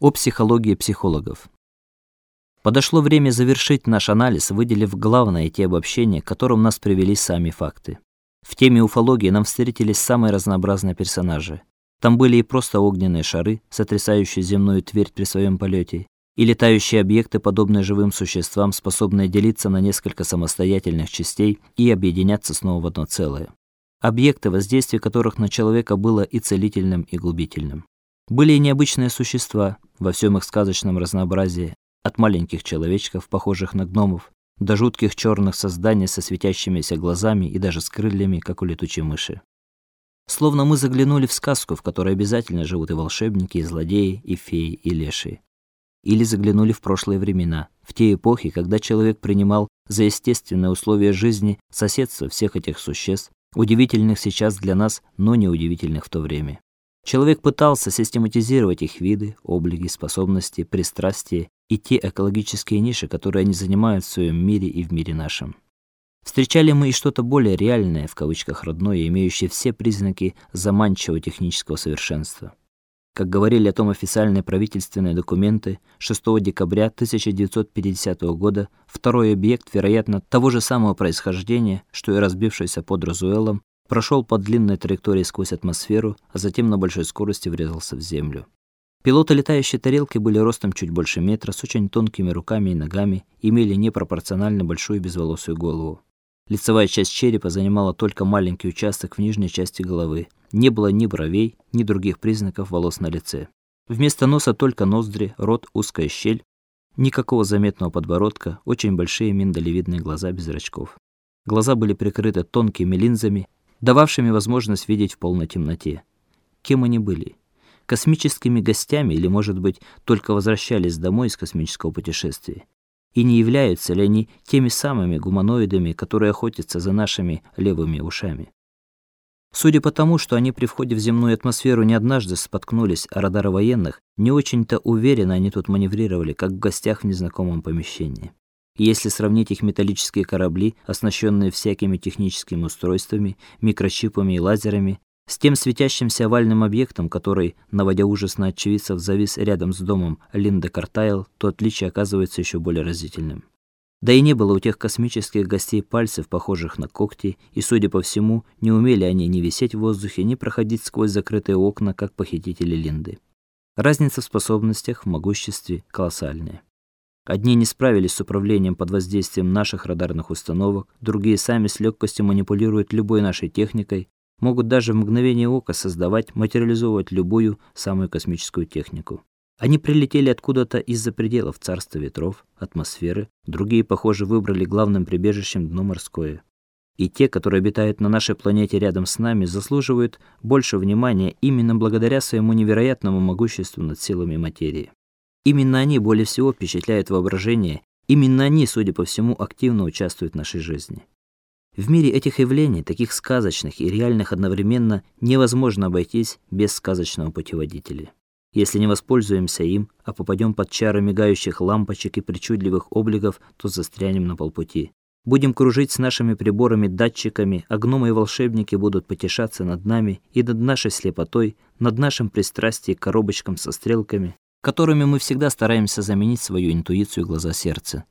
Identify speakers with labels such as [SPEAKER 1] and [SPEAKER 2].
[SPEAKER 1] О психологии психологов. Подошло время завершить наш анализ, выделив главное те обобщения, к которым нас привели сами факты. В теме уфологии нам встретились самые разнообразные персонажи. Там были и просто огненные шары, сотрясающие земную твердь при своем полете, и летающие объекты, подобные живым существам, способные делиться на несколько самостоятельных частей и объединяться снова в одно целое. Объекты, воздействие которых на человека было и целительным, и губительным. Были и необычные существа во всем их сказочном разнообразии, от маленьких человечков, похожих на гномов, до жутких черных созданий со светящимися глазами и даже с крыльями, как у летучей мыши. Словно мы заглянули в сказку, в которой обязательно живут и волшебники, и злодеи, и феи, и леши. Или заглянули в прошлые времена, в те эпохи, когда человек принимал за естественные условия жизни соседство всех этих существ, удивительных сейчас для нас, но не удивительных в то время. Человек пытался систематизировать их виды, облики, способности, пристрастия и те экологические ниши, которые они занимают в своем мире и в мире нашем. Встречали мы и что-то более реальное, в кавычках родное, имеющее все признаки заманчивого технического совершенства. Как говорили о том официальные правительственные документы, 6 декабря 1950 года второй объект, вероятно, того же самого происхождения, что и разбившийся под Розуэллом, прошел по длинной траектории сквозь атмосферу, а затем на большой скорости врезался в землю. Пилоты летающей тарелки были ростом чуть больше метра, с очень тонкими руками и ногами, имели непропорционально большую безволосую голову. Лицевая часть черепа занимала только маленький участок в нижней части головы. Не было ни бровей, ни других признаков волос на лице. Вместо носа только ноздри, рот, узкая щель, никакого заметного подбородка, очень большие миндалевидные глаза без зрачков. Глаза были прикрыты тонкими линзами, дававшими возможность видеть в полной темноте. Кем они были? Космическими гостями или, может быть, только возвращались домой из космического путешествия? И не являются ли они теми самыми гуманоидами, которые охотятся за нашими левыми ушами? Судя по тому, что они при входе в земную атмосферу не однажды споткнулись о радары военных, не очень-то уверенно они тут маневрировали, как в гостях в незнакомом помещении. Если сравнить их металлические корабли, оснащенные всякими техническими устройствами, микрочипами и лазерами, с тем светящимся овальным объектом, который, наводя ужас на очевидцев, завис рядом с домом Линда Картайл, то отличие оказывается еще более разительным. Да и не было у тех космических гостей пальцев, похожих на когти, и, судя по всему, не умели они ни висеть в воздухе, ни проходить сквозь закрытые окна, как похитители Линды. Разница в способностях, в могуществе колоссальная. Одни не справились с управлением под воздействием наших радарных установок, другие сами с легкостью манипулируют любой нашей техникой, могут даже в мгновение ока создавать, материализовывать любую самую космическую технику. Они прилетели откуда-то из-за пределов царства ветров, атмосферы, другие, похоже, выбрали главным прибежищем дно морское. И те, которые обитают на нашей планете рядом с нами, заслуживают больше внимания именно благодаря своему невероятному могуществу над силами материи. Именно они более всего впечатляют воображение, именно они, судя по всему, активно участвуют в нашей жизни. В мире этих явлений, таких сказочных и реальных одновременно, невозможно обойтись без сказочного путеводителя. Если не воспользуемся им, а попадем под чары мигающих лампочек и причудливых обликов, то застрянем на полпути. Будем кружить с нашими приборами-датчиками, а гномы и волшебники будут потешаться над нами и над нашей слепотой, над нашим пристрастием к коробочкам со стрелками, которыми мы всегда стараемся заменить свою интуицию глаза сердца.